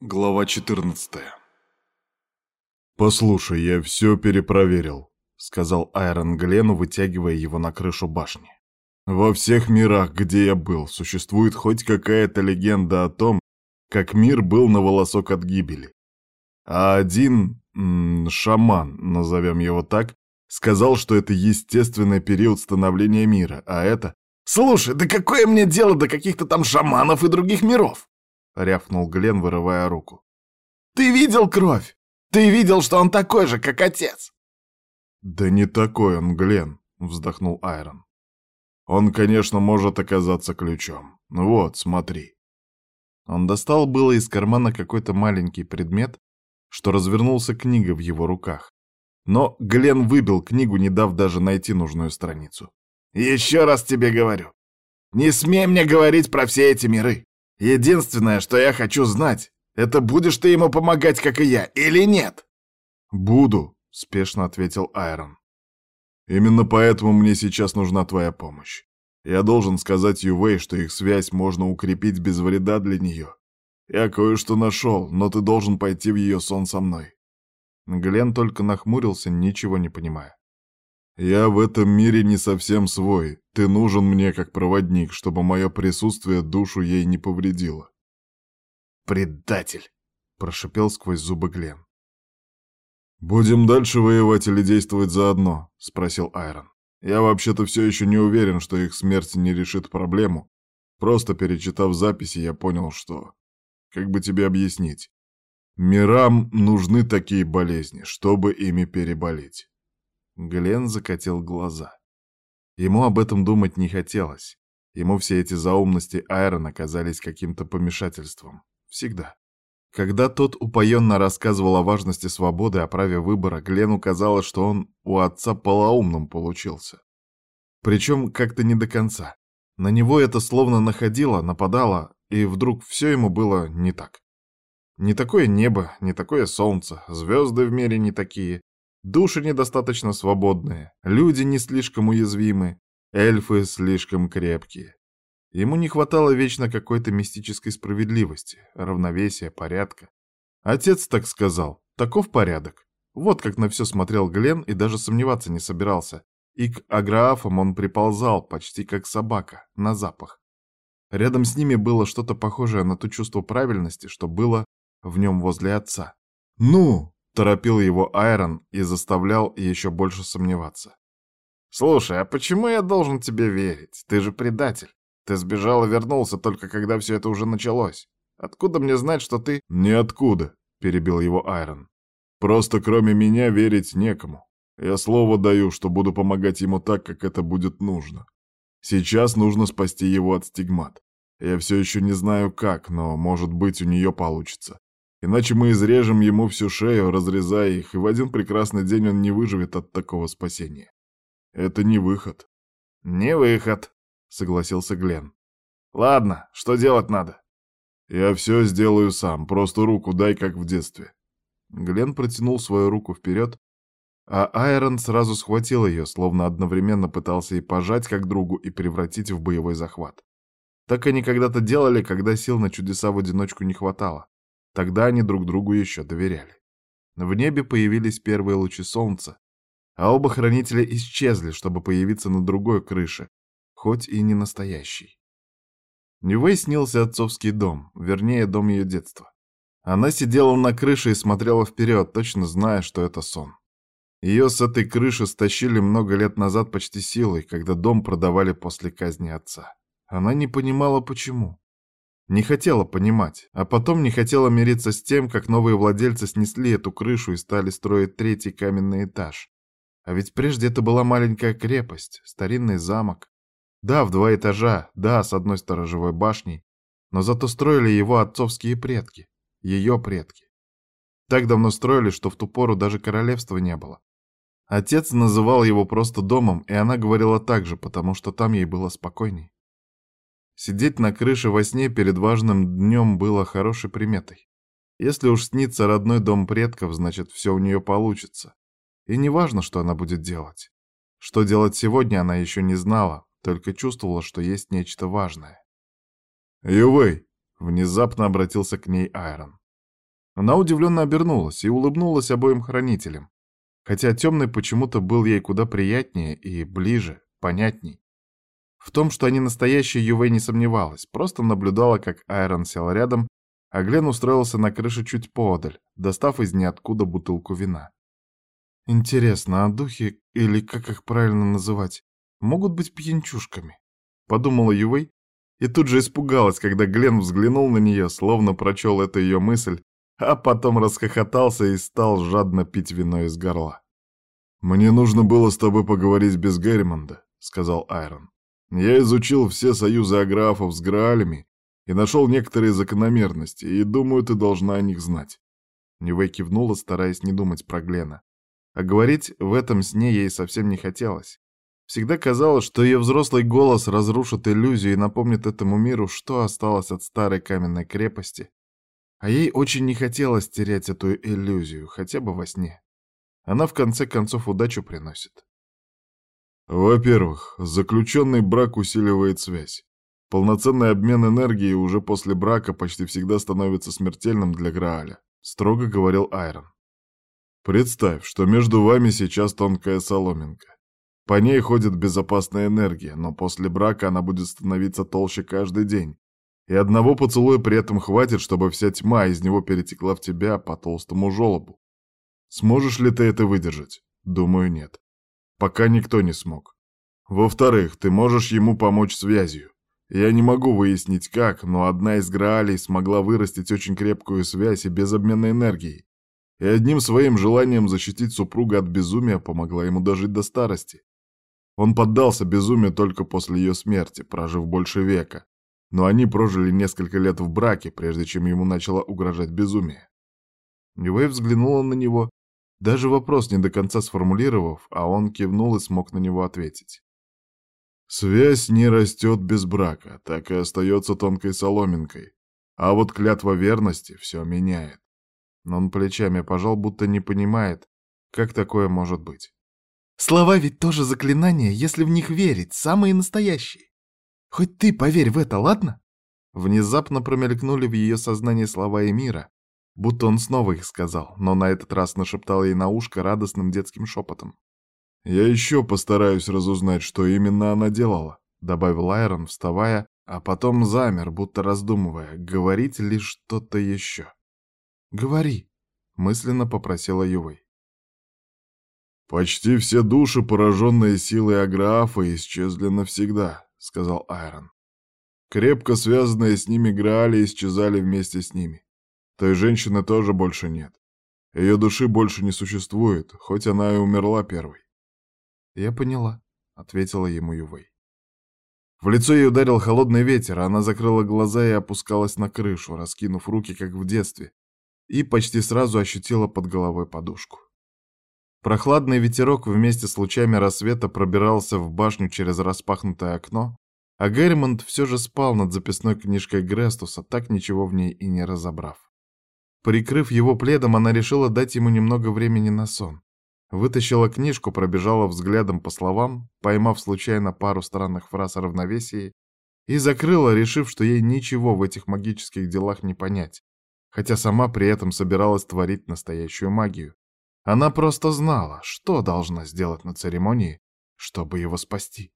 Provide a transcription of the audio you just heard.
Глава 14 «Послушай, я все перепроверил», — сказал Айрон Глену, вытягивая его на крышу башни. «Во всех мирах, где я был, существует хоть какая-то легенда о том, как мир был на волосок от гибели. А один м шаман, назовем его так, сказал, что это естественный период становления мира, а это... «Слушай, да какое мне дело до каких-то там шаманов и других миров?» — рявкнул Глен, вырывая руку. «Ты видел кровь? Ты видел, что он такой же, как отец?» «Да не такой он, Глен», — вздохнул Айрон. «Он, конечно, может оказаться ключом. Вот, смотри». Он достал было из кармана какой-то маленький предмет, что развернулся книга в его руках. Но Глен выбил книгу, не дав даже найти нужную страницу. «Еще раз тебе говорю, не смей мне говорить про все эти миры. Единственное, что я хочу знать, это будешь ты ему помогать, как и я, или нет?» «Буду», — спешно ответил Айрон. «Именно поэтому мне сейчас нужна твоя помощь. Я должен сказать Ювей, что их связь можно укрепить без вреда для нее. Я кое-что нашел, но ты должен пойти в ее сон со мной». Глен только нахмурился, ничего не понимая. «Я в этом мире не совсем свой. Ты нужен мне как проводник, чтобы мое присутствие душу ей не повредило». «Предатель!» — прошипел сквозь зубы Глен. «Будем дальше воевать или действовать заодно?» — спросил Айрон. «Я вообще-то все еще не уверен, что их смерть не решит проблему. Просто перечитав записи, я понял, что... Как бы тебе объяснить? Мирам нужны такие болезни, чтобы ими переболеть. Глен закатил глаза. Ему об этом думать не хотелось. Ему все эти заумности Айрона казались каким-то помешательством. Всегда. Когда тот упоенно рассказывал о важности свободы, о праве выбора, Глену казалось, что он у отца полоумным получился. Причем как-то не до конца. На него это словно находило, нападало, и вдруг все ему было не так. Не такое небо, не такое солнце, звезды в мире не такие, Души недостаточно свободные, люди не слишком уязвимы, эльфы слишком крепкие. Ему не хватало вечно какой-то мистической справедливости, равновесия, порядка. Отец так сказал, таков порядок. Вот как на все смотрел Глен и даже сомневаться не собирался. И к аграфам он приползал, почти как собака, на запах. Рядом с ними было что-то похожее на то чувство правильности, что было в нем возле отца. «Ну!» Торопил его Айрон и заставлял еще больше сомневаться. «Слушай, а почему я должен тебе верить? Ты же предатель. Ты сбежал и вернулся только когда все это уже началось. Откуда мне знать, что ты...» «Ниоткуда», — перебил его Айрон. «Просто кроме меня верить некому. Я слово даю, что буду помогать ему так, как это будет нужно. Сейчас нужно спасти его от стигмат. Я все еще не знаю как, но, может быть, у нее получится. Иначе мы изрежем ему всю шею, разрезая их, и в один прекрасный день он не выживет от такого спасения. Это не выход. Не выход, согласился Глен. Ладно, что делать надо? Я все сделаю сам, просто руку дай, как в детстве. Глен протянул свою руку вперед, а Айрон сразу схватил ее, словно одновременно пытался и пожать как другу, и превратить в боевой захват. Так они когда-то делали, когда сил на чудеса в одиночку не хватало. Тогда они друг другу еще доверяли. В небе появились первые лучи солнца, а оба хранителя исчезли, чтобы появиться на другой крыше, хоть и не настоящей. Нивэй снился отцовский дом, вернее, дом ее детства. Она сидела на крыше и смотрела вперед, точно зная, что это сон. Ее с этой крыши стащили много лет назад почти силой, когда дом продавали после казни отца. Она не понимала, почему. Не хотела понимать, а потом не хотела мириться с тем, как новые владельцы снесли эту крышу и стали строить третий каменный этаж. А ведь прежде это была маленькая крепость, старинный замок. Да, в два этажа, да, с одной сторожевой башней, но зато строили его отцовские предки, ее предки. Так давно строили, что в ту пору даже королевства не было. Отец называл его просто домом, и она говорила так же, потому что там ей было спокойней. Сидеть на крыше во сне перед важным днем было хорошей приметой. Если уж снится родной дом предков, значит, все у нее получится. И не важно, что она будет делать. Что делать сегодня, она еще не знала, только чувствовала, что есть нечто важное. «Ювей!» — внезапно обратился к ней Айрон. Она удивленно обернулась и улыбнулась обоим хранителям, хотя темный почему-то был ей куда приятнее и ближе, понятней. В том, что они настоящие, Ювей не сомневалась, просто наблюдала, как Айрон сел рядом, а Глен устроился на крыше чуть поодаль, достав из ниоткуда бутылку вина. Интересно, а духи, или как их правильно называть, могут быть пьянчушками? Подумала Ювей и тут же испугалась, когда Глен взглянул на нее, словно прочел эту ее мысль, а потом расхохотался и стал жадно пить вино из горла. «Мне нужно было с тобой поговорить без Герримонда», — сказал Айрон. «Я изучил все союзы аграфов с Граалями и нашел некоторые закономерности, и думаю, ты должна о них знать». Нивей кивнула, стараясь не думать про Глена. А говорить в этом сне ей совсем не хотелось. Всегда казалось, что ее взрослый голос разрушит иллюзию и напомнит этому миру, что осталось от старой каменной крепости. А ей очень не хотелось терять эту иллюзию, хотя бы во сне. Она в конце концов удачу приносит. Во-первых, заключенный брак усиливает связь. Полноценный обмен энергией уже после брака почти всегда становится смертельным для Грааля, строго говорил Айрон. Представь, что между вами сейчас тонкая соломинка. По ней ходит безопасная энергия, но после брака она будет становиться толще каждый день. И одного поцелуя при этом хватит, чтобы вся тьма из него перетекла в тебя по толстому желобу. Сможешь ли ты это выдержать? Думаю, нет. Пока никто не смог. Во-вторых, ты можешь ему помочь связью. Я не могу выяснить как, но одна из Граалей смогла вырастить очень крепкую связь и без обмена энергией. И одним своим желанием защитить супруга от безумия помогла ему дожить до старости. Он поддался безумию только после ее смерти, прожив больше века. Но они прожили несколько лет в браке, прежде чем ему начало угрожать безумие. Нивей взглянула на него, даже вопрос не до конца сформулировав, а он кивнул и смог на него ответить. Связь не растет без брака, так и остается тонкой соломинкой. А вот клятва верности все меняет. Но он плечами пожал, будто не понимает, как такое может быть. Слова ведь тоже заклинания, если в них верить, самые настоящие. Хоть ты поверь в это, ладно? Внезапно промелькнули в ее сознании слова Эмира, будто он снова их сказал, но на этот раз нашептал ей на ушко радостным детским шепотом. «Я еще постараюсь разузнать, что именно она делала», — добавил Айрон, вставая, а потом замер, будто раздумывая, говорить ли что-то еще. «Говори», — мысленно попросила Ювей. «Почти все души, пораженные силой Аграафа, исчезли навсегда», — сказал Айрон. «Крепко связанные с ними Граали исчезали вместе с ними. Той женщины тоже больше нет. Ее души больше не существует, хоть она и умерла первой. «Я поняла», — ответила ему Ювей. В лицо ей ударил холодный ветер, а она закрыла глаза и опускалась на крышу, раскинув руки, как в детстве, и почти сразу ощутила под головой подушку. Прохладный ветерок вместе с лучами рассвета пробирался в башню через распахнутое окно, а Герримонт все же спал над записной книжкой Грестуса, так ничего в ней и не разобрав. Прикрыв его пледом, она решила дать ему немного времени на сон. Вытащила книжку, пробежала взглядом по словам, поймав случайно пару странных фраз о равновесии, и закрыла, решив, что ей ничего в этих магических делах не понять, хотя сама при этом собиралась творить настоящую магию. Она просто знала, что должна сделать на церемонии, чтобы его спасти.